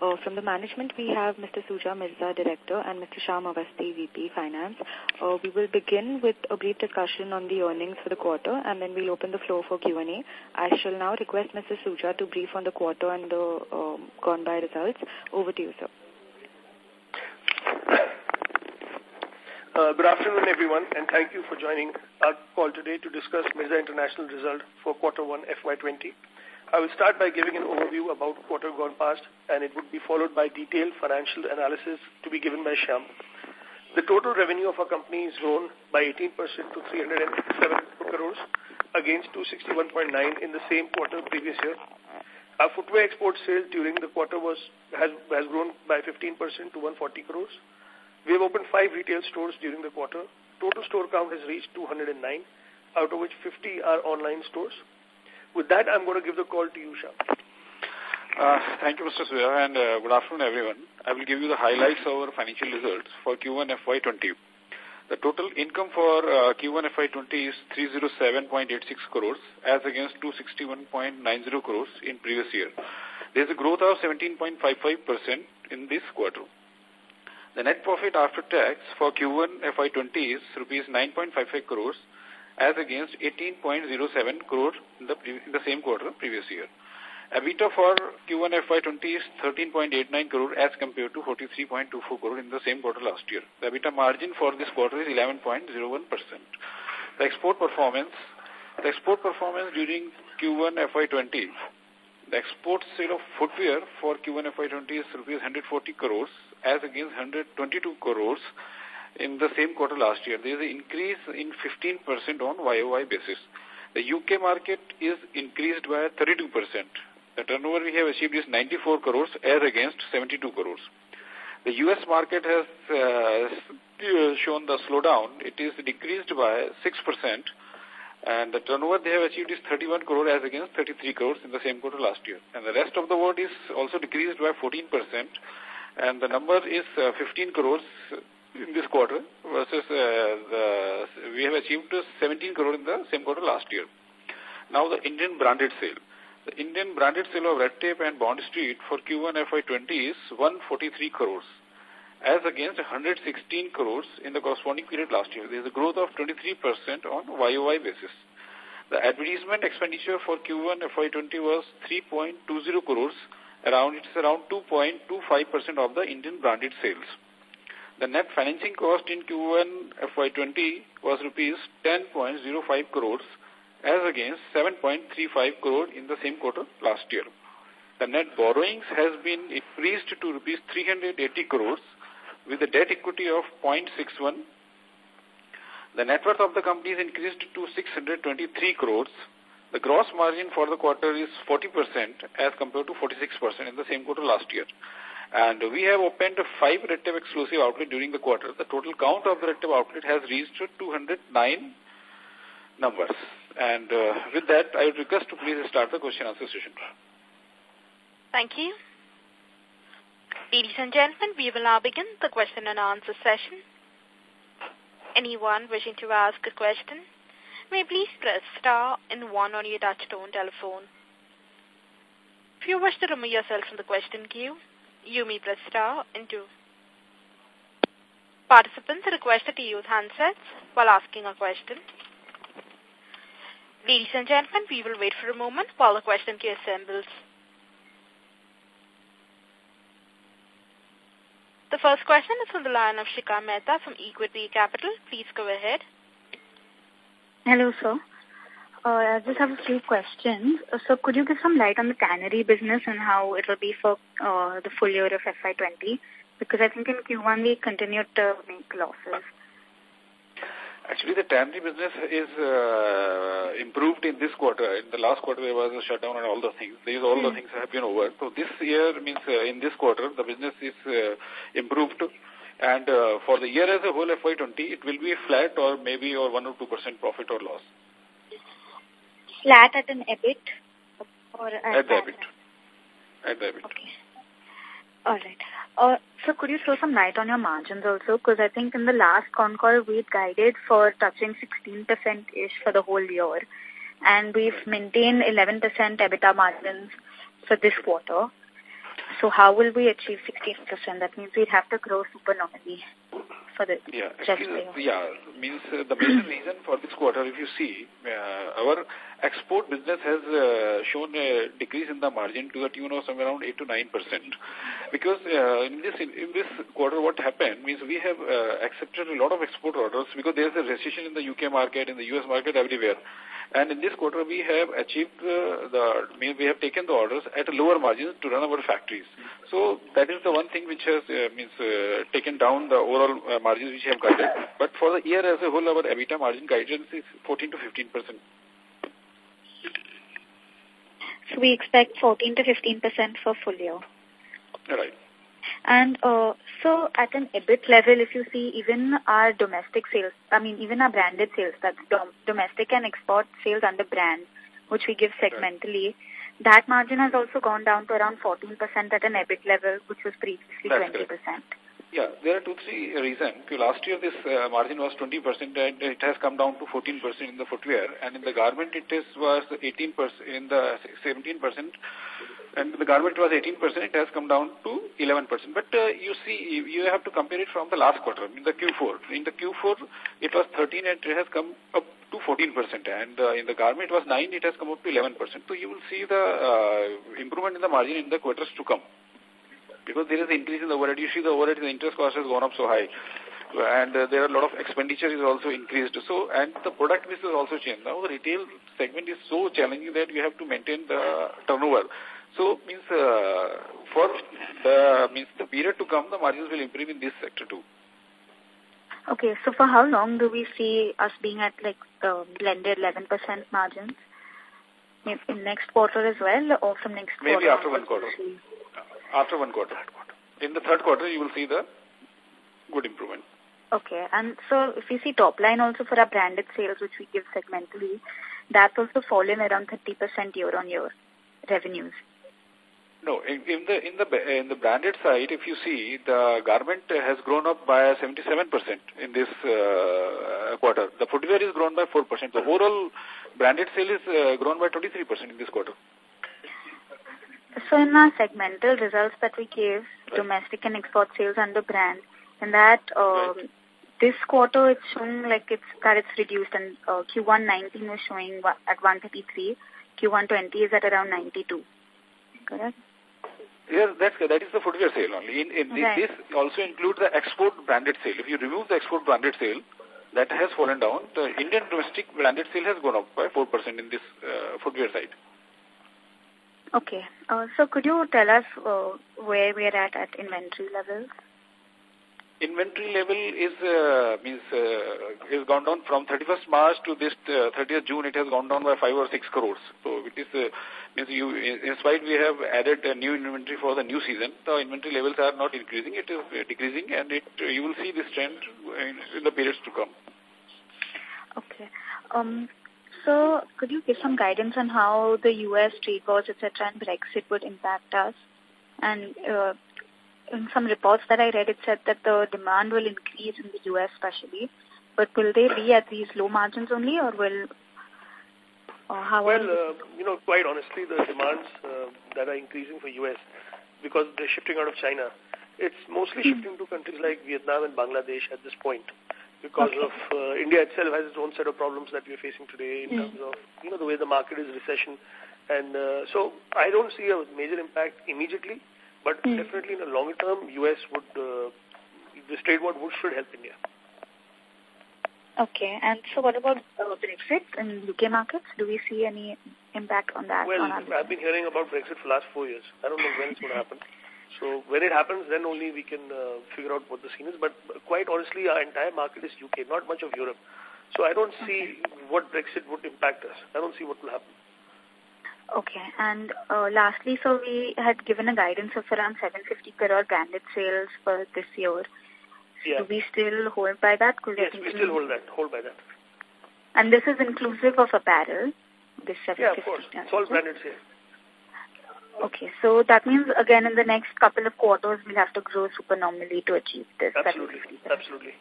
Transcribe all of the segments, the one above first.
Uh, from the management, we have Mr. Shuja Mirza, Director, and Mr. Shyam Avasti, VP Finance. Uh, we will begin with a brief discussion on the earnings for the quarter, and then we'll open the floor for Q&A. I shall now request Mr. Shuja to brief on the quarter and the um, gone by results. Over to you, sir. Uh, good afternoon, everyone, and thank you for joining our call today to discuss Mirza International result for quarter one FY20. I will start by giving an overview about quarter gone past, and it would be followed by detailed financial analysis to be given by Shyam. The total revenue of our company is grown by 18% to 307 crores against 261.9 in the same quarter previous year. Our footwear export sales during the quarter was has, has grown by 15% to 140 crores. We have opened five retail stores during the quarter. Total store count has reached 209, out of which 50 are online stores. With that, I'm going to give the call to you, Shah. Uh, thank you, Mr. Shuja, and uh, good afternoon, everyone. I will give you the highlights of our financial results for Q1 FY20. The total income for uh, Q1 FY20 is 307.86 crores as against 261.90 crores in previous year. There is a growth of 17.55% in this quarter. The net profit after tax for Q1 FY20 is rupees 9.55 crores as against 18.07 crores in the, in the same quarter previous year. EBITDA for Q1 FY20 is 13.89 crore as compared to 43.24 crore in the same quarter last year. The EBITDA margin for this quarter is 11.01%. The export performance, the export performance during Q1 FY20, the export sale of footwear for Q1 FY20 is rupees 140 crores as against 122 crores in the same quarter last year. There is an increase in 15% on YOY basis. The UK market is increased by 32%. The turnover we have achieved is 94 crores as against 72 crores. The US market has uh, shown the slowdown. It is decreased by 6% and the turnover they have achieved is 31 crore as against 33 crores in the same quarter last year. And the rest of the world is also decreased by 14% and the number is uh, 15 crores in this quarter versus uh, the, we have achieved 17 crore in the same quarter last year. Now the Indian branded sale. The Indian branded sale of Red Tape and Bond Street for Q1 FY20 is 143 crores as against 116 crores in the corresponding period last year. There is a growth of 23% on YOY basis. The advertisement expenditure for Q1 FY20 was 3.20 crores around it's around 2.25% of the Indian branded sales. The net financing cost in Q1 FY20 was rupees 10.05 crores as against 7.35 crore in the same quarter last year. The net borrowings has been increased to rupees 380 crores with a debt equity of 0.61. The net worth of the company is increased to 623 crores the gross margin for the quarter is 40% as compared to 46% in the same quarter last year. And we have opened five Red exclusive outlet during the quarter. The total count of the Red outlet has reached 209 numbers. And uh, with that, I would request to please start the question answer session. Thank you. Ladies and gentlemen, we will now begin the question and answer session. Anyone wishing to ask a question may please press star and one on your touchtone telephone. If you wish to remove yourself from the question queue, you may press star and two. Participants are requested to use handsets while asking a question. Ladies and gentlemen, we will wait for a moment while the question queue assembles. The first question is from the line of Shikha Mehta from Equity Capital. Please go ahead. Hello, sir. Uh, I just have a few questions. Uh, so could you give some light on the tannery business and how it will be for uh, the full year of FY20? Because I think in Q1 we continued to make losses. Actually, the tannery business is uh, improved in this quarter. In the last quarter, there was a shutdown and all the things. These all the hmm. things have been over. So this year means uh, in this quarter, the business is uh, improved and uh, for the year as a whole, FY20, it will be flat or maybe or 1 or 2% profit or loss. Flat at an EBIT? Or at, at the EBIT. At the EBIT. Okay. All right. Uh, so could you throw some light on your margins also? Because I think in the last con call, we guided for touching 16%-ish for the whole year. And we've maintained 11% EBITDA margins for this quarter. So how will we achieve 16%? That means we'd have to grow supernormally for the yeah, actually, yeah, means uh, the main reason for this quarter, if you see, uh, our export business has uh, shown a decrease in the margin to the tune of somewhere around 8 to 9 percent. Because uh, in this in, in, this quarter, what happened means we have uh, accepted a lot of export orders because there is a recession in the UK market, in the US market, everywhere. And in this quarter, we have achieved uh, the, we have taken the orders at a lower margin to run our factories. So that is the one thing which has uh, means uh, taken down the overall uh, margins which have guided. But for the year as a whole, our EBITDA margin guidance is 14 to 15 percent. So we expect 14 to 15 percent for full year. Right. And uh, so at an EBIT level, if you see even our domestic sales, I mean even our branded sales, that's dom domestic and export sales under brand, which we give segmentally, that margin has also gone down to around 14% at an EBIT level, which was previously 20%. Yeah, there are two, three reasons. Last year this uh, margin was 20% and it has come down to 14% in the footwear and in the garment it is, was 18% in the 17% and the garment was 18%, it has come down to 11%. But uh, you see, you have to compare it from the last quarter, in the Q4. In the Q4, it was 13 and it has come up to 14%. And uh, in the garment, it was 9, it has come up to 11%. So you will see the uh, improvement in the margin in the quarters to come. Because there is an increase in the overhead. You see the overhead, the interest cost has gone up so high and uh, there are a lot of expenditure is also increased. So, and the product mix is also changed. Now, the retail segment is so challenging that you have to maintain the turnover. So means uh, for the means the period to come, the margins will improve in this sector too. Okay, so for how long do we see us being at like uh, blended 11% margins? In next quarter as well, or from next Maybe quarter? Maybe after one quarter. After one quarter. In the third quarter, you will see the good improvement. Okay, and so if you see top line also for our branded sales, which we give segmentally, that's also fallen around 30% year on year revenues. No, in, in, the in the in the branded side, if you see, the garment has grown up by 77% in this uh, quarter. The footwear is grown by 4%. The overall branded sale is uh, grown by 23% in this quarter. So in our segmental results that we gave, domestic and export sales under brand, and that um, this quarter it's showing like it's that it's reduced, and uh, Q1 19 was showing at 133, Q1 20 is at around 92. Correct? Yes, that's, that is the footwear sale only. In, in right. This also includes the export branded sale. If you remove the export branded sale, that has fallen down. The Indian domestic branded sale has gone up by 4% in this uh, footwear side. Okay. Uh, so could you tell us uh, where we are at at inventory levels? Inventory level is uh, means uh, is gone down from 31st March to this uh, 30th June. It has gone down by five or six crores. So it is uh, means you in spite we have added a new inventory for the new season. The inventory levels are not increasing; it is uh, decreasing, and it you will see this trend in, in the periods to come. Okay. Um. So, could you give some guidance on how the U.S. trade wars, etc., and Brexit would impact us? And uh, in some reports that I read, it said that the demand will increase in the U.S. especially. But will they be at these low margins only, or will or how well, uh, you know, quite honestly, the demands uh, that are increasing for U.S. because they're shifting out of China, it's mostly mm. shifting to countries like Vietnam and Bangladesh at this point because okay. of uh, India itself has its own set of problems that we're facing today in mm. terms of, you know, the way the market is recession. And uh, so I don't see a major impact immediately, but mm. definitely in the longer term, U.S. would, uh, this trade war would should help India. Okay, and so what about uh, Brexit in UK markets? Do we see any impact on that? Well, on I've been hearing about Brexit for the last four years. I don't know when it's going to happen. So when it happens, then only we can uh, figure out what the scene is. But quite honestly, our entire market is UK, not much of Europe. So I don't see okay. what Brexit would impact us. I don't see what will happen. Okay, and uh, lastly, so we had given a guidance of around 750 crore branded sales for this year. Yeah. Do we still hold by that? Could yes, we still hold that. Hold by that. And this is inclusive of apparel. This 750 yeah, of course. It's all branded sales. Okay, so that means again in the next couple of quarters we'll have to grow supernormally to achieve this. Absolutely, absolutely.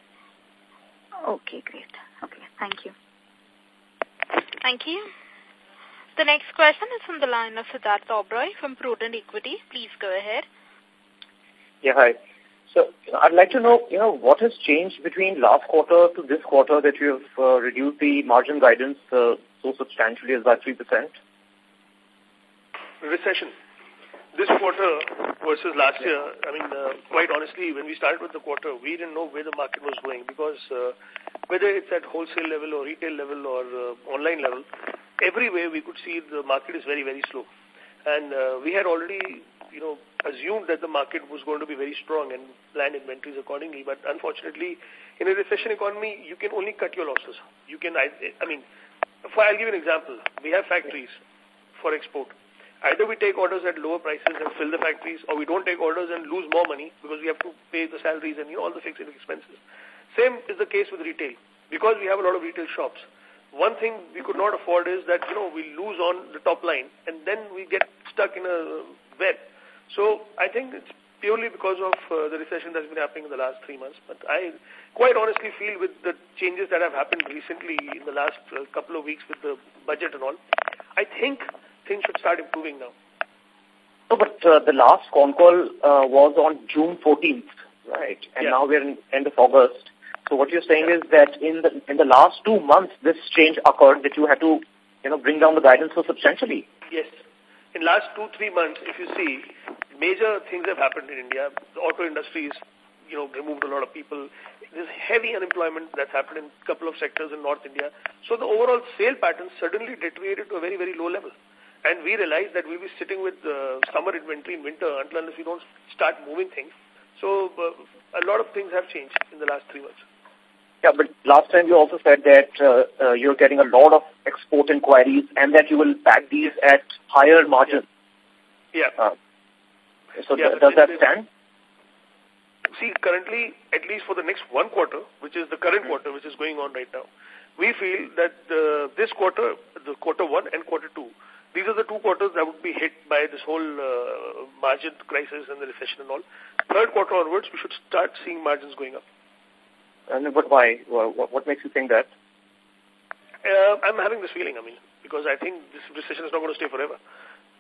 Okay, great. Okay, thank you. Thank you. The next question is from the line of Siddharth Oberoi from Prudent Equity. Please go ahead. Yeah, hi. So I'd like to know, you know, what has changed between last quarter to this quarter that you have uh, reduced the margin guidance uh, so substantially as by 3%? Recession. This quarter versus last year, I mean, uh, quite honestly, when we started with the quarter, we didn't know where the market was going because uh, whether it's at wholesale level or retail level or uh, online level, everywhere we could see the market is very, very slow. And uh, we had already you know, assumed that the market was going to be very strong and plan inventories accordingly. But unfortunately, in a recession economy, you can only cut your losses. You can, I, I mean, for, I'll give you an example. We have factories for export. Either we take orders at lower prices and fill the factories, or we don't take orders and lose more money because we have to pay the salaries and you know, all the fixed expenses. Same is the case with retail. Because we have a lot of retail shops, one thing we could not afford is that, you know, we lose on the top line and then we get stuck in a web so I think it's purely because of uh, the recession that's been happening in the last three months. But I quite honestly feel with the changes that have happened recently in the last uh, couple of weeks with the budget and all, I think things should start improving now. No, but uh, the last con call uh, was on June 14th, right? And yeah. now we're in end of August. So what you're saying yeah. is that in the in the last two months, this change occurred that you had to, you know, bring down the guidance so substantially. Yes, in last two, three months, if you see, major things have happened in India. The auto industry is, you know, removed a lot of people. There's heavy unemployment that's happened in a couple of sectors in North India. So the overall sale pattern suddenly deteriorated to a very, very low level. And we realized that we'll be sitting with uh, summer inventory in winter until unless we don't start moving things. So uh, a lot of things have changed in the last three months. Yeah, but last time you also said that uh, uh, you're getting a lot of export inquiries and that you will pack these at higher margins. Yeah. Uh, so yeah, th does that stand? See, currently, at least for the next one quarter, which is the current quarter, which is going on right now, we feel that uh, this quarter, the quarter one and quarter two, these are the two quarters that would be hit by this whole uh, margin crisis and the recession and all. Third quarter onwards, we should start seeing margins going up. And but why? What, makes you think that? Uh, I'm having this feeling, I mean, because I think this recession is not going to stay forever.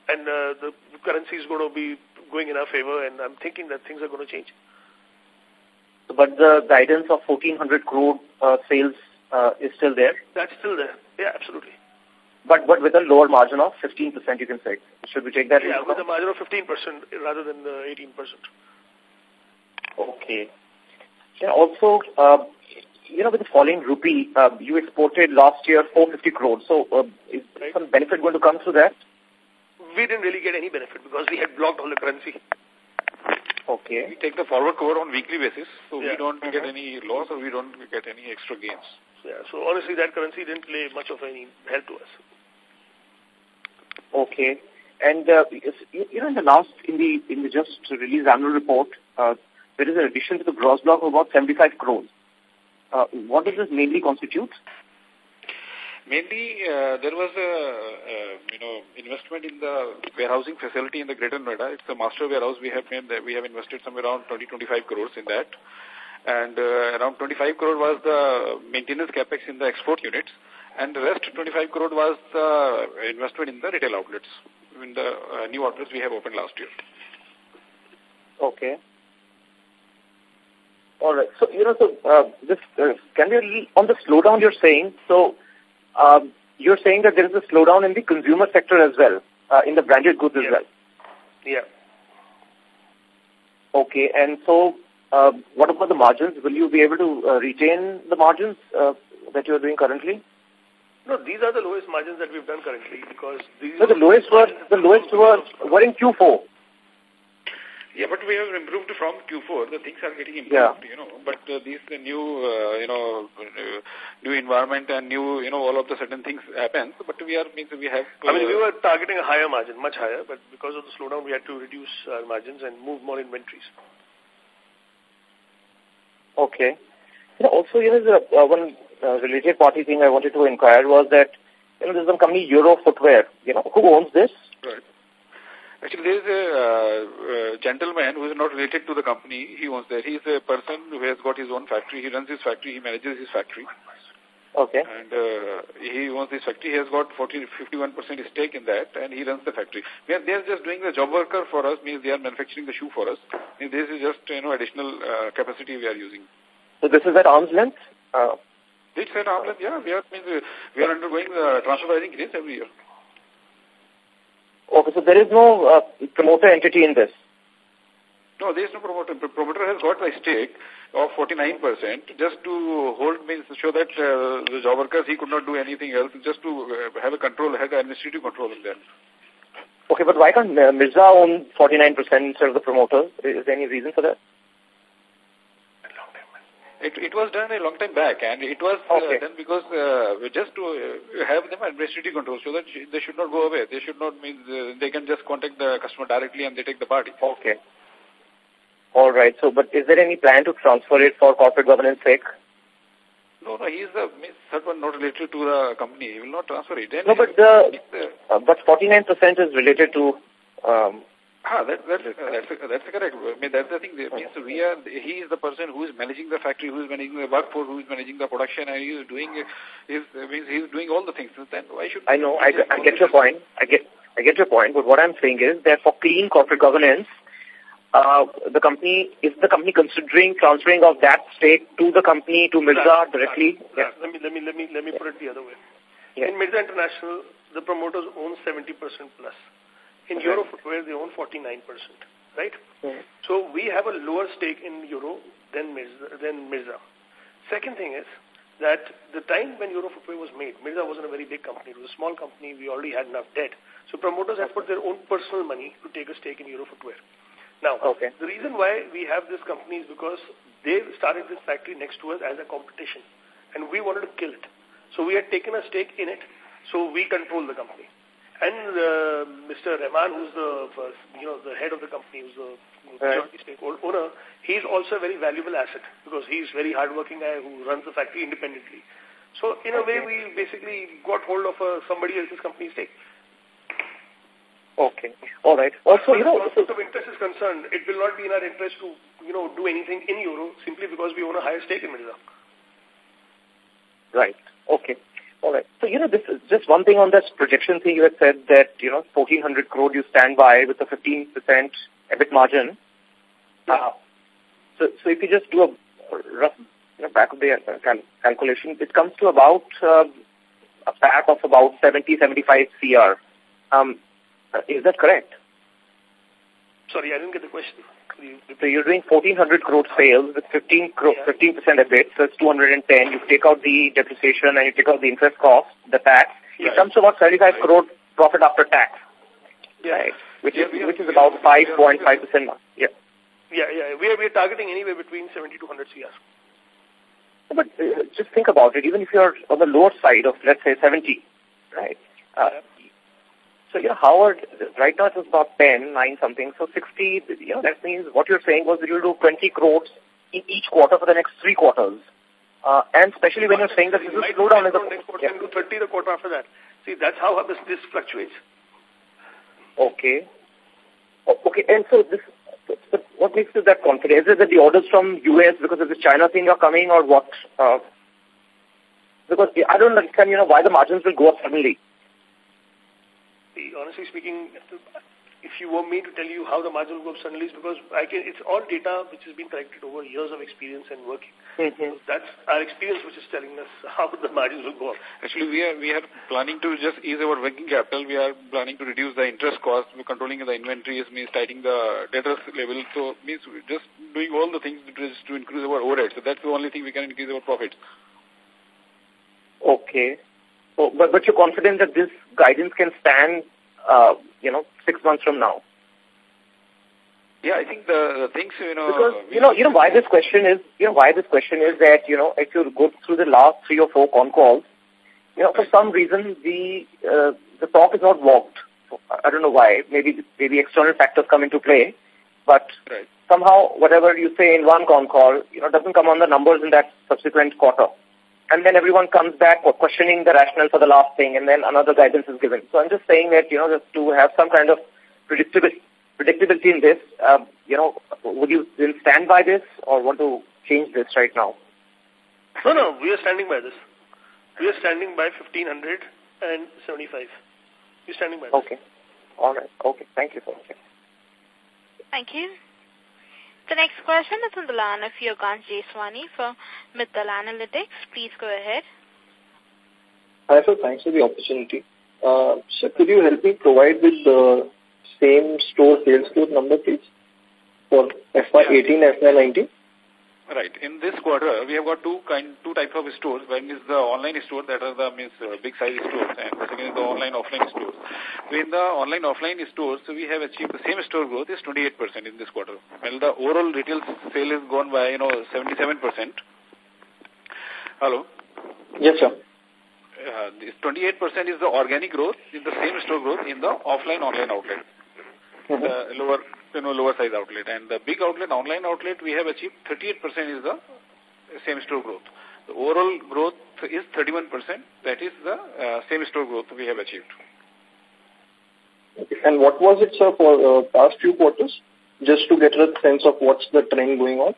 And uh, the currency is going to be going in our favor, and I'm thinking that things are going to change. But the guidance of 1,400 crore uh, sales uh, is still there? That's still there. Yeah, absolutely. But but with a lower margin of 15%, you can say. Should we take that? Yeah, with a margin of 15% rather than the 18%. Okay. Yeah, also, uh, you know, with the falling rupee, uh, you exported last year 450 crores. So uh, is right. some benefit going to come through that? We didn't really get any benefit because we had blocked all the currency. Okay. We take the forward cover on weekly basis, so yeah. we don't get any loss or we don't get any extra gains. Yeah, so honestly that currency didn't play much of any help to us. Okay. And, uh, you know, in the last, in the, in the just released annual report, uh, there is an addition to the gross block of about 75 crores. Uh, what does this mainly constitute? Mainly, uh, there was a, uh, you know, investment in the warehousing facility in the Greater Noida. It's a master warehouse. We have made we have invested somewhere around 20-25 crores in that. And uh, around 25 crore was the maintenance capex in the export units. And the rest 25 crore was the investment in the retail outlets, in the uh, new outlets we have opened last year. Okay. All right. So, you know, so uh, this, uh, can you, on the slowdown you're saying, so um, you're saying that there is a slowdown in the consumer sector as well, uh, in the branded goods yeah. as well? Yeah. Okay. And so, uh, what about the margins? Will you be able to uh, retain the margins uh, that you're doing currently? No, these are the lowest margins that we've done currently because these. So the lowest were the lowest were were in Q4. Yeah, but we have improved from Q4. The things are getting improved, yeah. you know. But uh, these the new, uh, you know, uh, new environment and new, you know, all of the certain things happen. But we are means we have. Uh, I mean, we were targeting a higher margin, much higher, but because of the slowdown, we had to reduce our margins and move more inventories. Okay. You know, also, you know, the, uh, one uh, related party thing I wanted to inquire was that you know, there's some company Euro Footwear. You know, who owns this? Right. Actually, there is a uh, uh, gentleman who is not related to the company. He owns that. He is a person who has got his own factory. He runs his factory. He manages his factory. Okay. And uh, he owns this factory. He has got 40, 51% stake in that, and he runs the factory. They are, they are just doing the job worker for us, means they are manufacturing the shoe for us. And this is just, you know, additional uh, capacity we are using. So this is at arm's length? Uh, at arm's length, yeah. We are, means, uh, we are undergoing the transfer pricing case every year. Okay, so there is no uh, promoter entity in this? No, there is no promoter. The promoter has got a stake of 49% just to hold means show that uh, the job workers, he could not do anything else, just to uh, have a control, have administrative control in that. Okay, but why can't uh, Mirza own 49% instead of the promoter? Is there any reason for that? It, it was done a long time back, and it was okay. uh, done because uh, just to uh, have them administrative control, so that they should not go away. They should not mean uh, they can just contact the customer directly and they take the party. Okay. All right. So, but is there any plan to transfer it for corporate governance sake? No, no, he is the third one not related to the company. He will not transfer it. no, but the, uh, but 49% is related to um, Ah, that, that, that's, that's correct. I mean, that's the thing. That means we are, he is the person who is managing the factory, who is managing the workforce, who is managing the production, and he is doing, he's, means he is doing all the things. Then why should... I know, I, I get your point. I get, I get your point, but what I'm saying is that for clean corporate governance, uh, the company, is the company considering transferring of that stake to the company, to Mirza Right, directly? right. Let me, let me, let me, let me put it the other way. Yeah. In Mirza International, the promoters own 70% plus. In Okay. Euro Footwear, they own 49%, right? Hmm. So we have a lower stake in Euro than Mirza. Than Mirza. Second thing is that the time when Euro Footwear was made, Mirza wasn't a very big company. It was a small company. We already had enough debt. So promoters have put their own personal money to take a stake in Euro Footwear. Now, Okay. the reason why we have this company is because they started this factory next to us as a competition, and we wanted to kill it. So we had taken a stake in it, so we control the company. And uh, Mr. Rahman, who's the first, you know the head of the company, who's the Right. majority stake owner, he's also a very valuable asset because he's a very hardworking guy who runs the factory independently. So in a way, we basically got hold of uh, somebody else's company stake. Okay. All right. Also, you know, As far as conflict of interest is concerned, it will not be in our interest to, you know, do anything in euro simply because we own a higher stake in Mirza. Right. Okay. All right. So, you know, this is just one thing on this projection thing. You had said that, you know, 1400 crore you stand by with a 15% EBIT margin. Uh, so, so if you just do a rough, you know, back of the uh, cal calculation, it comes to about uh, a PAT of about 70, 75 CR. Um, uh, is that correct? Sorry, I didn't get the question. Could you repeat? So you're doing 1400 crore sales with 15 crore, 15% EBIT, so it's 210. You take out the depreciation and you take out the interest cost, the tax. Yeah. It comes to about 75 crore profit after tax, Yeah. right? Which Yeah, is which is about 5.5% Yeah. Yeah, yeah. We are, we are targeting anywhere between 70 to 100 CR. But uh, just think about it. Even if you're on the lower side of let's say 70, right? Uh, so you know Howard right now it was about 10, 9 something. So 60. You know that means what you're saying was that you'll do 20 crores in each quarter for the next three quarters. Uh, and especially when you're saying that this Might slow down in the next quarter yeah. do 30 the quarter after that. See, that's how this, this fluctuates. Okay. O- Okay, and so this, so- so what makes you that confident? Is it that the orders from US because of the China thing are coming or what? Uh, because I don't understand, you know, why the margins will go up suddenly. See, honestly speaking, if you want me to tell you how the margin will go up suddenly, it's because I can, it's all data which has been collected over years of experience and working. Mm-hmm. That's our experience which is telling us how the margins will go up. Actually, we are we are planning to just ease our working capital. We are planning to reduce the interest cost. We're controlling the inventories, means tightening the debtors level. So means we're just doing all the things to, just to increase our overhead. So that's the only thing we can increase our profits. Okay. So, but, but you're confident that this guidance can stand, uh, you know, six months from now? Yeah, I think the, the things you know. Because, you know, you know why this question is, you know, why this question is that, you know, if you go through the last three or four con calls, you know, for some reason the, uh, the talk is not walked. I don't know why. Maybe, maybe external factors come into play, but Right. somehow whatever you say in one con call, you know, doesn't come on the numbers in that subsequent quarter. And then everyone comes back for questioning the rationale for the last thing, and then another guidance is given. So I'm just saying that, you know, just to have some kind of predictability, predictability in this, um, you know, would you still stand by this or want to change this right now? No, no, we are standing by this. We are standing by 1575. We're standing by. Okay. All right. Okay. Thank you so much. Thank you. The next question is on the line of Yogansh Jeswani from Mittal Analytics. Please go ahead. Hi, sir. Thanks for the opportunity. Uh, sir, could you help me provide with the same store sales growth number, please, for FY18 and FY19? Right. In this quarter, we have got two kind, two types of stores. One is the online store, that are the means uh, big size stores, and the second is the online offline stores. So in the online offline stores, so we have achieved the same store growth is 28% in this quarter. While the overall retail sale is gone by, you know, 77%. Hello? Yes, sir. Uh, this 28% is the organic growth, in the same store growth in the offline online outlet. Mm -hmm. The lower you know, lower size outlet. And the big outlet, online outlet, we have achieved 38% is the same store growth. The overall growth is 31%. That is the uh, same store growth we have achieved. And what was it, sir, for uh, past few quarters? Just to get a sense of what's the trend going on?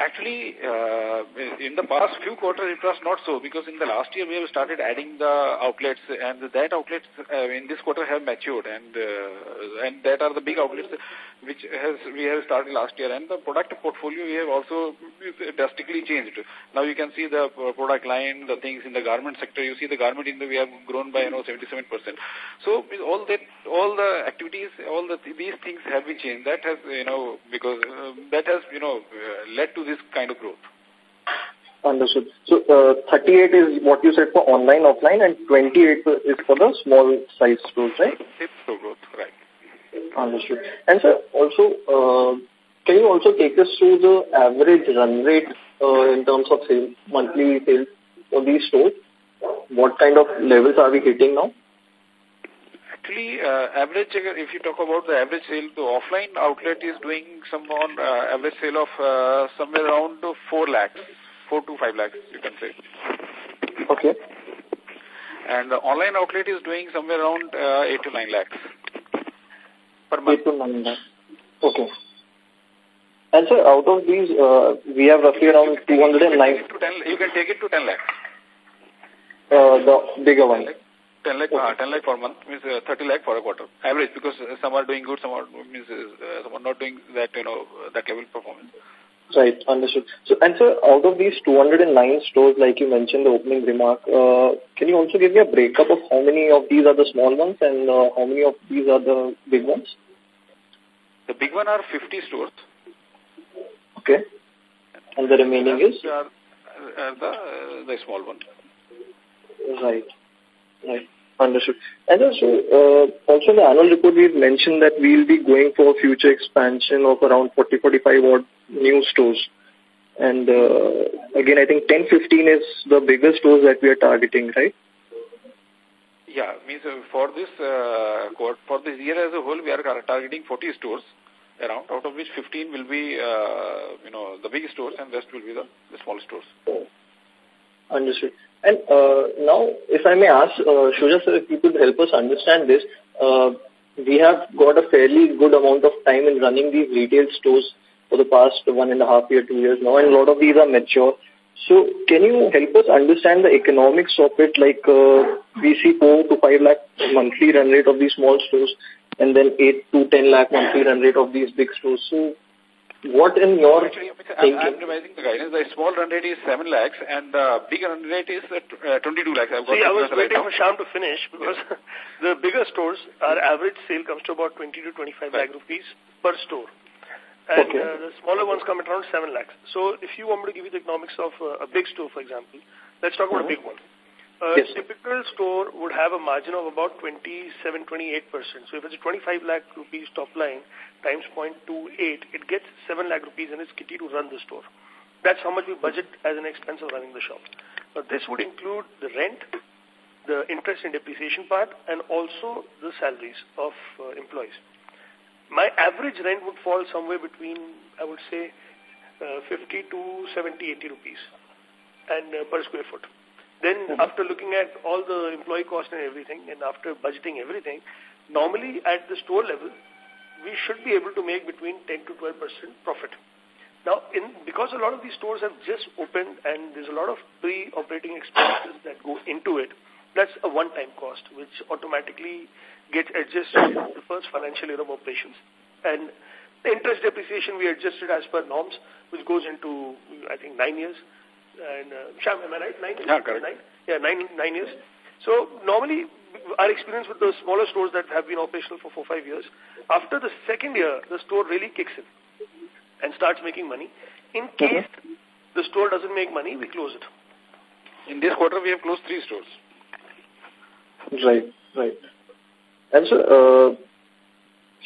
Actually, uh, in the past few quarters, it was not so because in the last year we have started adding the outlets, and that outlets uh, in this quarter have matured, and uh, and that are the big outlets which has we have started last year, and the product portfolio we have also drastically changed. Now you can see the product line, the things in the garment sector. You see the garment in the we have grown by you know 77 percent. So all that, all the activities, all the these things have been changed. That has you know because uh, that has you know uh, led to this kind of growth. Understood. So uh, 38 is what you said for online, offline, and 28 is for the small size stores, right? Store growth, right. Understood. And sir, also, uh, can you also take us through the average run rate uh, in terms of sales, monthly sales for these stores? What kind of levels are we hitting now? Actually, uh, average, if you talk about the average sale, the offline outlet is doing some on uh, average sale of uh, somewhere around 4 lakhs, 4 to 5 lakhs, you can say. Okay. And the online outlet is doing somewhere around uh, 8 to 9 lakhs per month. 8 to 9 lakhs. Okay. And sir, out of these, uh, we have roughly around 209. You, 10, you can take it to 10 lakhs. Uh, the bigger one. 10 lakh, uh, 10 lakh per month means uh, 30 lakh for a quarter. Average because uh, some are doing good, some are means uh, some are not doing that you know that level performance. Right, understood. So, and sir, out of these 209 stores, like you mentioned the opening remark, uh, can you also give me a breakup of how many of these are the small ones and uh, how many of these are the big ones? The big one are 50 stores. Okay. And the remaining is? Are, are the, uh, the small one. Right. Right. Understood. And also, uh, also in the annual report, we've mentioned that we'll be going for future expansion of around 40, 45 odd new stores. And uh, again, I think 10, 15 is the biggest stores that we are targeting, right? Yeah, means uh, for this uh, for this year as a whole, we are targeting 40 stores around, out of which 15 will be, uh, you know, the big stores and rest will be the, the small stores. Understood. And uh, now, if I may ask, uh, Shuja sir, if you could help us understand this, uh, we have got a fairly good amount of time in running these retail stores for the past one and a half year, two years now, and a lot of these are mature. So can you help us understand the economics of it, like uh, we see 4 to 5 lakh monthly run rate of these small stores, and then 8 to 10 lakh monthly run rate of these big stores. So what in your Actually, thinking? I'm, I'm revising the guidance. The small run rate is 7 lakhs and the big run rate is uh, 22 lakhs. I've got See, I was waiting now. for Shyam to finish because the bigger stores, our average sale comes to about 20 to 25 lakh rupees per store. And Okay. uh, the smaller ones come at around 7 lakhs. So if you want me to give you the economics of uh, a big store, for example, let's talk about a big one. A Yes. typical store would have a margin of about 27, 28%. So if it's a 25 lakh rupees top line times 0.28, it gets 7 lakh rupees in its kitty to run the store. That's how much we budget as an expense of running the shop. Now this would include the rent, the interest and depreciation part, and also the salaries of uh, employees. My average rent would fall somewhere between, I would say, uh, 50 to 70, 80 rupees and uh, per square foot. Then mm-hmm. after looking at all the employee cost and everything, and after budgeting everything, normally at the store level, we should be able to make between 10 to 12 percent profit. Now, in, because a lot of these stores have just opened and there's a lot of pre-operating expenses that go into it, that's a one-time cost, which automatically gets adjusted in the first financial year of operations. And the interest depreciation we adjusted as per norms, which goes into, I think, nine years. And, uh, Shyam, am I right? Nine? Yeah, correct. Nine? Yeah, nine, nine years. So normally, our experience with the smaller stores that have been operational for four, five years, after the second year, the store really kicks in and starts making money. In case mm -hmm. the store doesn't make money, we close it. In this quarter, we have closed three stores. Right, right. And so, uh,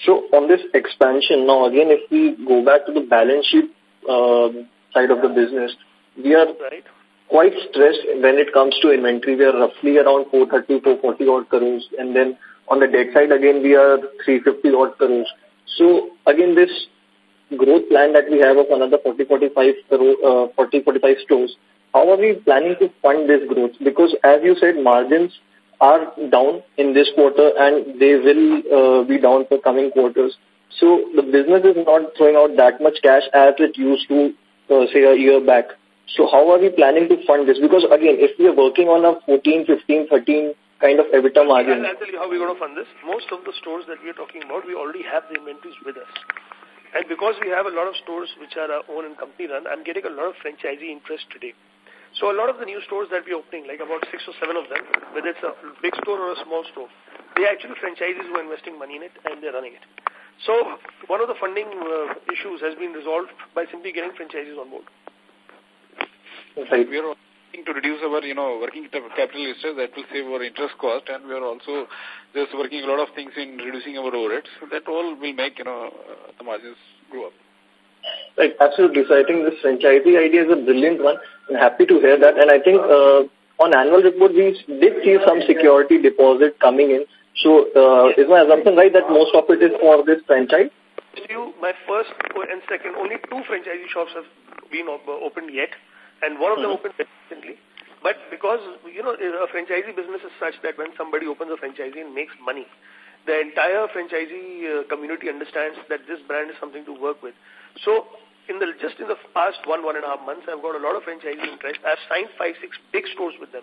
so on this expansion, now again, if we go back to the balance sheet uh, side of the business, we are right. quite stressed when it comes to inventory. We are roughly around 430, 440 odd crores. And then on the debt side, again, we are 350 odd crores. So again, this growth plan that we have of another 40, 45, uh, 40, 45 stores, how are we planning to fund this growth? Because as you said, margins are down in this quarter and they will uh, be down for coming quarters. So the business is not throwing out that much cash as it used to, uh, say, a year back. So how are we planning to fund this? Because again, if we are working on a 14, 15, 13 kind of EBITDA margin. I'll tell you how we're going to fund this. Most of the stores that we're talking about, we already have the inventories with us. And because we have a lot of stores which are our own and company run, I'm getting a lot of franchisee interest today. So a lot of the new stores that we're opening, like about six or seven of them, whether it's a big store or a small store, they are actually franchisees who are investing money in it and they're running it. So one of the funding uh, issues has been resolved by simply getting franchisees on board. Right. We are looking to reduce our, you know, working capital usage that will save our interest cost and we are also just working a lot of things in reducing our overheads. So that all will make, you know, uh, the margins grow up. Right, absolutely. So I think this franchisee idea is a brilliant one. I'm happy to hear that. And I think uh, on annual report, we did see some security deposit coming in. So uh, is my assumption right that most of it is for this franchise? My first and second, only two franchisee shops have been op opened yet and one of them mm -hmm. opened recently. But because, you know, a franchisee business is such that when somebody opens a franchisee and makes money, the entire franchisee uh, community understands that this brand is something to work with. So, in the just in the past one, one and a half months, I've got a lot of franchisee interest. I've signed five, six big stores with them.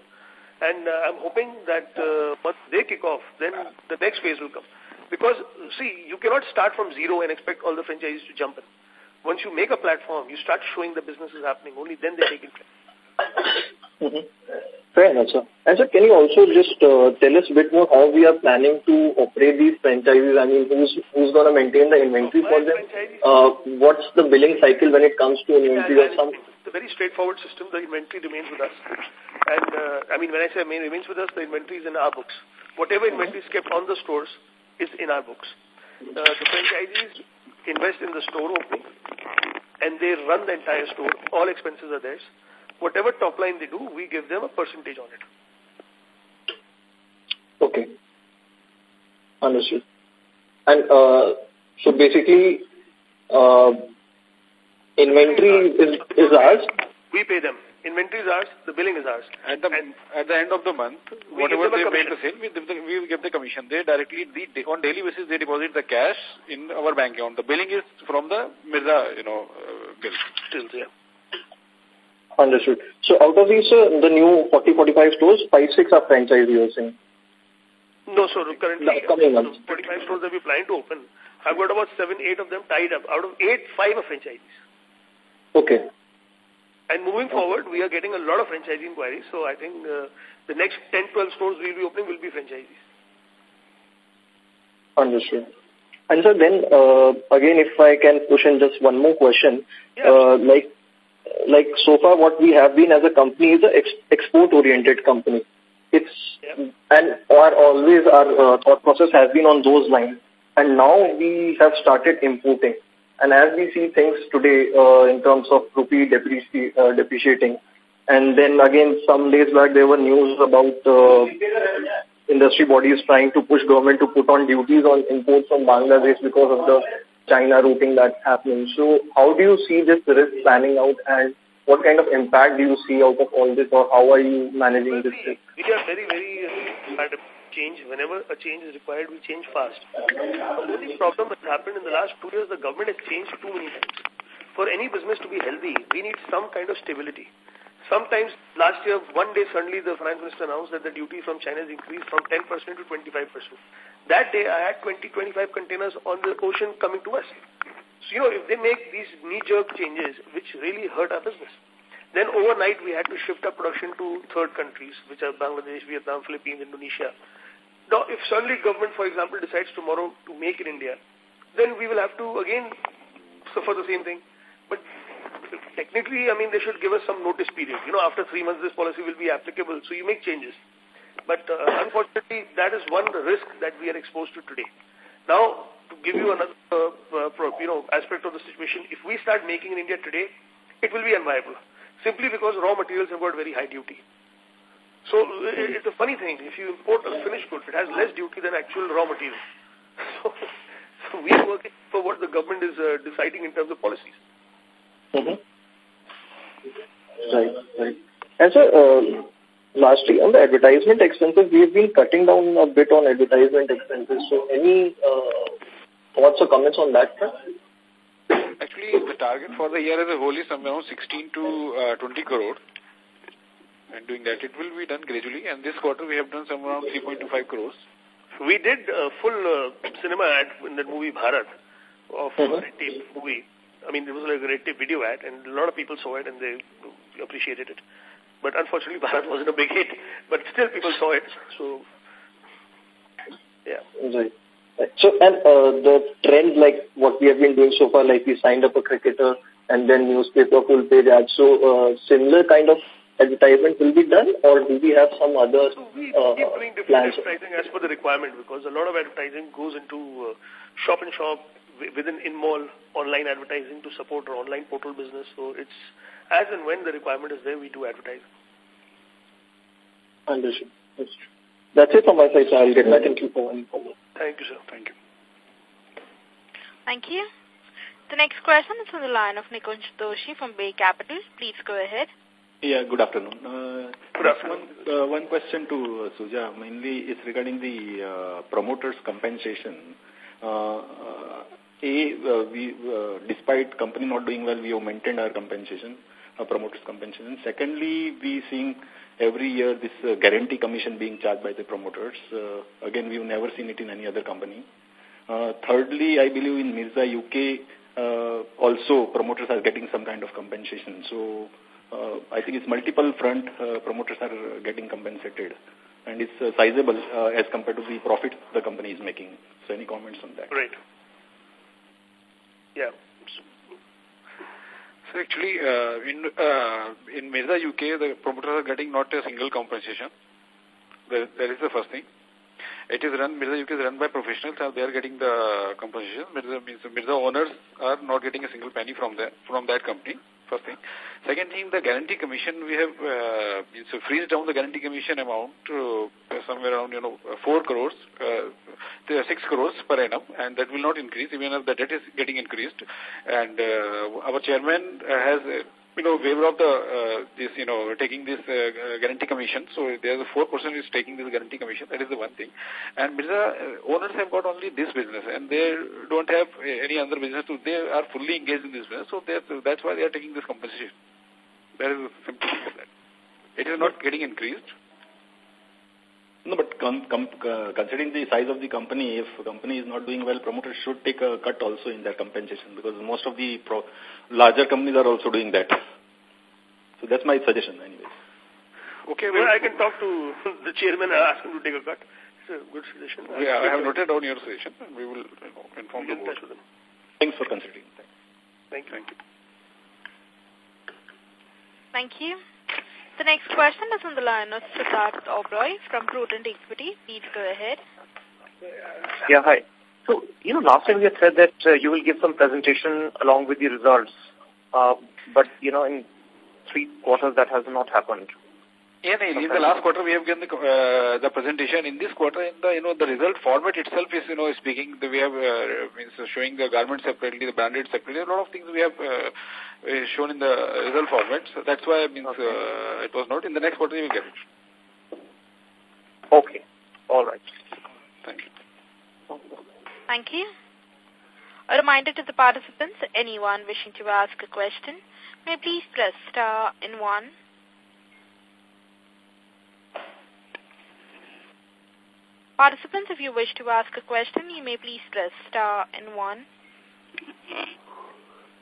And uh, I'm hoping that uh, once they kick off, then the next phase will come. Because, see, you cannot start from zero and expect all the franchisees to jump in. Once you make a platform, you start showing the business is happening. Only then they take interest. Mm -hmm. Fair enough, sir. And sir, can you also just uh, tell us a bit more how we are planning to operate these franchises? I mean, who's who's going to maintain the inventory for them? Uh, what's the billing cycle when it comes to inventory yeah, or some? It's a very straightforward system. The inventory remains with us. And, uh, I mean, when I say main remains with us, the inventory is in our books. Whatever inventory is kept on the stores is in our books. Uh, the franchisees invest in the store opening and they run the entire store. All expenses are theirs. Whatever top line they do, we give them a percentage on it. Okay. Understood. And uh, so basically, uh, inventory is, is ours? We pay them. Inventory is ours, the billing is ours. At the, and at the end of the month, whatever they pay the sale, we, the, we give the commission. They directly, the, on daily basis, they deposit the cash in our bank account. The billing is from the Mirza, you know, uh, bill. Still, yeah. Understood. So out of these, uh, the new 40-45 stores, 5-6 are franchise you are saying? No, sir. Currently, no, coming uh, 45 stores that we plan to open, I've got about 7, 8 of them tied up. Out of 8, 5 are franchisees. Okay. And moving forward, we are getting a lot of franchisee inquiries. So I think uh, the next 10, 12 stores we'll be opening will be franchisees. Understood. And so then, uh, again, if I can push in just one more question, yeah. uh, like, like so far what we have been as a company is an ex export-oriented company. It's, yeah. and our always our uh, thought process has been on those lines. And now we have started importing. And as we see things today uh, in terms of rupee depreci uh, depreciating, and then again some days back there were news about uh, industry bodies trying to push government to put on duties on imports from Bangladesh because of the China routing that's happening. So how do you see this risk planning out and what kind of impact do you see out of all this or how are you managing this risk? We are very, very uh, change. Whenever a change is required, we change fast. The only problem that happened in the last two years, the government has changed too many times. for any business to be healthy, we need some kind of stability. Sometimes last year, one day suddenly the finance minister announced that the duty from China has increased from 10% to 25%. That day I had 20, 25 containers on the ocean coming to us. So, you know, if they make these knee-jerk changes, which really hurt our business, then overnight we had to shift our production to third countries, which are Bangladesh, Vietnam, Philippines, Indonesia. Now, if suddenly government, for example, decides tomorrow to make in India, then we will have to again suffer the same thing. But technically, I mean, they should give us some notice period. You know, after three months, this policy will be applicable, so you make changes. But uh, unfortunately, that is one risk that we are exposed to today. Now, to give you another, uh, uh, you know, aspect of the situation, if we start making in India today, it will be unviable, simply because raw materials have got very high duty. So it's a funny thing. If you import a finished good, it has less duty than actual raw material. So, so we are working for what the government is uh, deciding in terms of policies. Mm -hmm. Right, right. And so, uh, lastly, on the advertisement expenses, we've been cutting down a bit on advertisement expenses. So, any uh, thoughts or comments on that front? Actually, the target for the year as a whole is somewhere around 16 to uh, 20 crore. And doing that, it will be done gradually. And this quarter, we have done some around 3.25 crores. We did a full uh, cinema ad in that movie Bharat of mm -hmm. tape movie. I mean, it was like a red tape video ad, and a lot of people saw it and they appreciated it. But unfortunately, Bharat wasn't a big hit. But still, people saw it. So, yeah. Right. So, and uh, the trend, like what we have been doing so far, like we signed up a cricketer and then newspaper full page ads. So, uh, similar kind of advertisement will be done, or do we have some other so we uh, keep doing different advertising as per the requirement because a lot of advertising goes into uh, shop and shop within in-mall online advertising to support our online portal business. So it's as and when the requirement is there, we do advertise. Understood. That's it from my side, so I'll get back into for any Thank you, sir. Thank you. Thank you. The next question is from the line of Nikunj Doshi from Bay Capital. Please go ahead. Yeah, good afternoon. Uh, good afternoon. One, uh, one question to uh, Shuja, mainly is regarding the uh, promoters' compensation. Uh, uh, a, uh, we, uh, despite company not doing well, we have maintained our compensation, our promoters' compensation. Secondly, we seeing every year this uh, guarantee commission being charged by the promoters. Uh, again, we've never seen it in any other company. Uh, thirdly, I believe in Mirza UK, uh, also promoters are getting some kind of compensation. So, uh, I think it's multiple front uh, promoters are getting compensated and it's uh, sizable uh, as compared to the profit the company is making. So any comments on that? Right. Yeah. So actually, uh, in uh, in Mirza UK, the promoters are getting not a single compensation. That, that is the first thing. It is run, Mirza UK is run by professionals and they are getting the compensation. Mirza, means Mirza owners are not getting a single penny from, the, from that company first thing. Second thing, the guarantee commission, we have uh, so freeze down the guarantee commission amount to uh, somewhere around, you know, 4 crores, uh, 6 crores per annum, and that will not increase even if the debt is getting increased. And uh, our chairman has uh, you know, waiver of the, uh, this, you know, taking this uh, guarantee commission. So there's a 4% is taking this guarantee commission. That is the one thing. And Mirza uh, owners have got only this business and they don't have any other business. To, they are fully engaged in this business. So that's why they are taking this compensation. That is simple. It is not getting increased. No, but com, com, uh, considering the size of the company, if the company is not doing well, promoters should take a cut also in their compensation because most of the pro, larger companies are also doing that. So that's my suggestion anyway. Okay, well, I can talk to the chairman and ask him to take a cut. It's a good suggestion. Yeah, I have noted down your suggestion and we will you know, inform the board. With them. Thanks for considering. Thank you. Thank you. Thank you. The next question is on the line of Siddharth Oberoi from Prudent Equity. Please go ahead. Yeah, hi. So, you know, last time you had said that uh, you will give some presentation along with the results, uh, but, you know, in three quarters that has not happened. Yeah, in the last quarter we have given the, uh, the presentation. In this quarter, in the you know the result format itself is you know speaking. The, we have uh, means showing the garment separately, the branded separately. A lot of things we have uh, uh shown in the result format. So that's why means okay. uh, it was not. In the next quarter, we will get it. Okay. All right. Thank you. Thank you. A reminder to the participants, anyone wishing to ask a question, may please press star in one. Participants, if you wish to ask a question, you may please press star and one.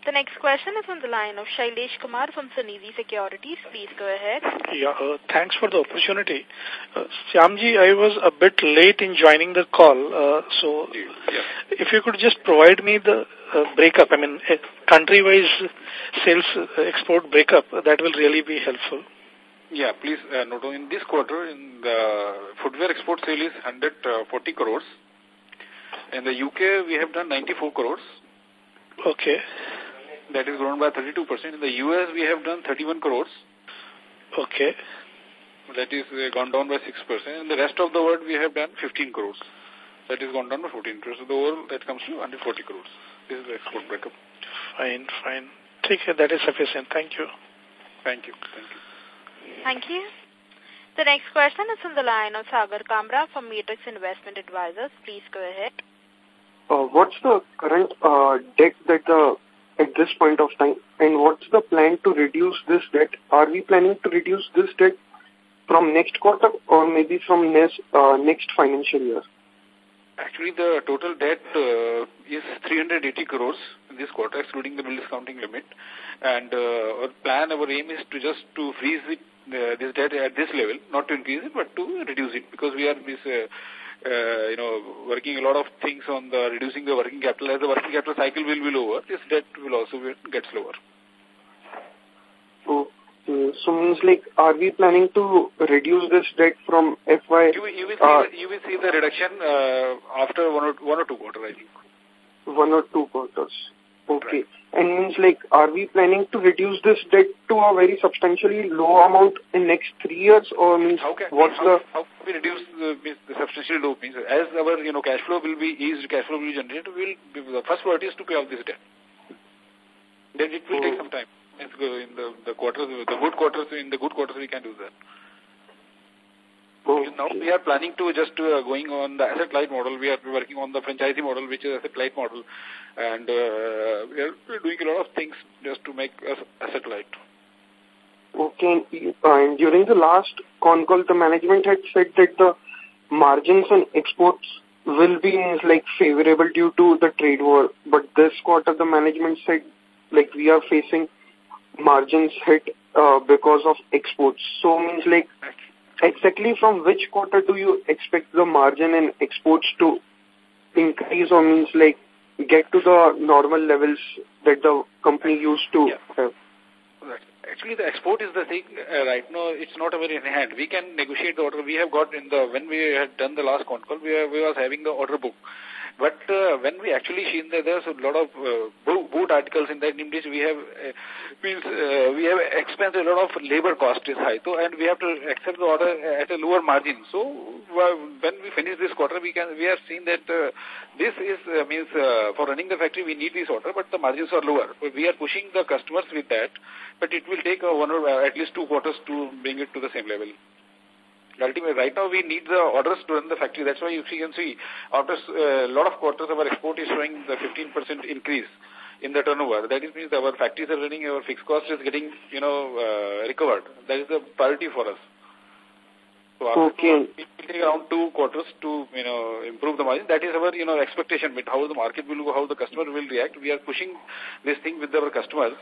The next question is on the line of Shailesh Kumar from Sunidhi Securities. Please go ahead. Yeah, uh, thanks for the opportunity. Uh, Shyamji, I was a bit late in joining the call, uh, so yeah. if you could just provide me the uh, breakup, I mean, uh, country-wise sales uh, export breakup, that will really be helpful. Yeah, please uh, note in this quarter, in the footwear export sale is 140 crores. In the UK, we have done 94 crores. Okay. That is grown by 32%. In the US, we have done 31 crores. Okay. That is uh, gone down by 6%. In the rest of the world, we have done 15 crores. That is gone down by 14 crores. So the overall, that comes to 140 crores. This is the export breakup. Fine, fine. Take care. That is sufficient. Thank you. Thank you. Thank you. Thank you. The next question is from the line of Sagar Kamra from Matrix Investment Advisors. Please go ahead. Uh, what's the current uh, debt that the at this point of time? And what's the plan to reduce this debt? Are we planning to reduce this debt from next quarter or maybe from next, uh, next financial year? Actually, the total debt uh, is 380 crores in this quarter, excluding the bill discounting limit. And uh, our plan, our aim is to just to freeze it, this debt at this level, not to increase it, but to reduce it, because we are this uh, uh, you know, working a lot of things on the reducing the working capital. As the working capital cycle will be lower, this debt will also get slower. So, uh, so means like, are we planning to reduce this debt from FY? You, you will see uh, the, you will see the reduction uh, after one or one or two quarters, I think. One or two quarters. Okay. And means like, are we planning to reduce this debt to a very substantially low amount in next three years or means how can, what's how, the... How can we reduce the, the substantially low means as our, you know, cash flow will be eased, cash flow will be generated, we'll, the first priority is to pay off this debt. Then it will oh. take some time. In the, the quarters, the good quarters, in the good quarters we can do that. Okay. Now we are planning to just uh, going on the asset light model. We are working on the franchisee model, which is asset light model, and uh, we are doing a lot of things just to make us asset light. Okay, and during the last con call, the management had said that the margins on exports will be like favorable due to the trade war. But this quarter, the management said like we are facing margins hit uh, because of exports. So means like exactly from which quarter do you expect the margin in exports to increase or means like get to the normal levels that the company used to yeah. have? Actually, the export is the thing uh, right now. It's not a very in hand. We can negotiate the order. We have got in the when we had done the last con call, we, we was having the order book. But uh, when we actually see that there's a lot of uh, boot articles in that in which we have uh, means uh, we have expense a lot of labor cost is high, so and we have to accept the order at a lower margin. So when we finish this quarter, we can we have seen that uh, this is uh, means uh, for running the factory we need this order, but the margins are lower. We are pushing the customers with that, but it will take uh, one or uh, at least two quarters to bring it to the same level ultimately, right now we need the orders to run the factory. That's why you can see after a uh, lot of quarters our export is showing the 15% increase in the turnover. That is, means our factories are running, our fixed cost is getting, you know, uh, recovered. That is the priority for us. So okay. it will take around two quarters to, you know, improve the margin. That is our, you know, expectation with how the market will go, how the customer will react. We are pushing this thing with our customers.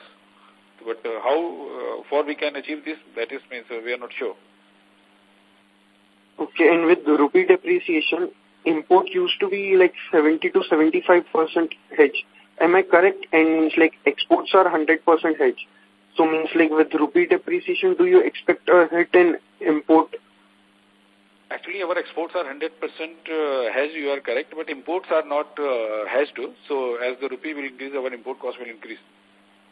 But uh, how uh, far we can achieve this, that is, means uh, we are not sure. Okay, and with the rupee depreciation, import used to be like 70 to 75% hedge. Am I correct? And means like exports are 100% hedge. So means like with rupee depreciation, do you expect a hit in import? Actually, our exports are 100% uh, hedged, you are correct, but imports are not uh, hedged. So as the rupee will increase, our import cost will increase.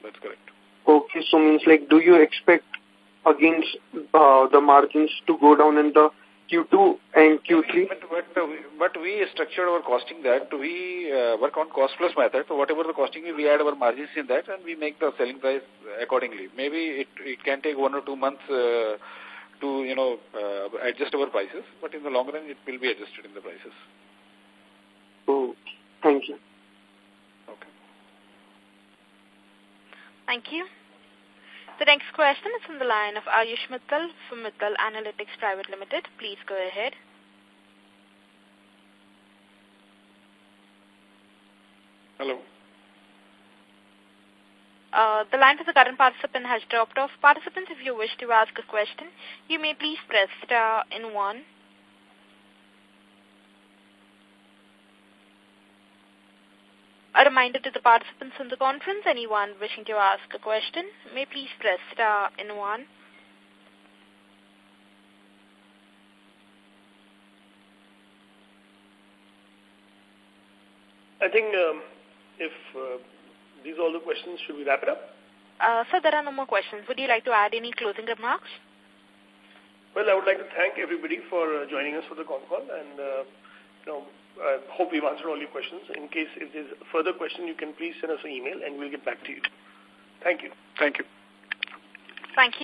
That's correct. Okay, so means like do you expect against uh, the margins to go down in the Q2 and Q3? But, but, but we structured our costing that we uh, work on cost plus method. So whatever the costing we add our margins in that and we make the selling price accordingly. Maybe it, it can take one or two months uh, to, you know, uh, adjust our prices. But in the long run, it will be adjusted in the prices. Oh, thank you. Okay. Thank you. The next question is from the line of Ayush Mittal from Mittal Analytics Private Limited. Please go ahead. Hello. Uh, the line for the current participant has dropped off. Participants, if you wish to ask a question, you may please press star in one. A reminder to the participants in the conference, anyone wishing to ask a question, may please press star in one. I think um, if uh, these are all the questions, should we wrap it up? Uh, sir, there are no more questions. Would you like to add any closing remarks? Well, I would like to thank everybody for uh, joining us for the con call and uh, you know, I hope we've answered all your questions. In case if there's further question, you can please send us an email and we'll get back to you. Thank you. Thank you. Thank you.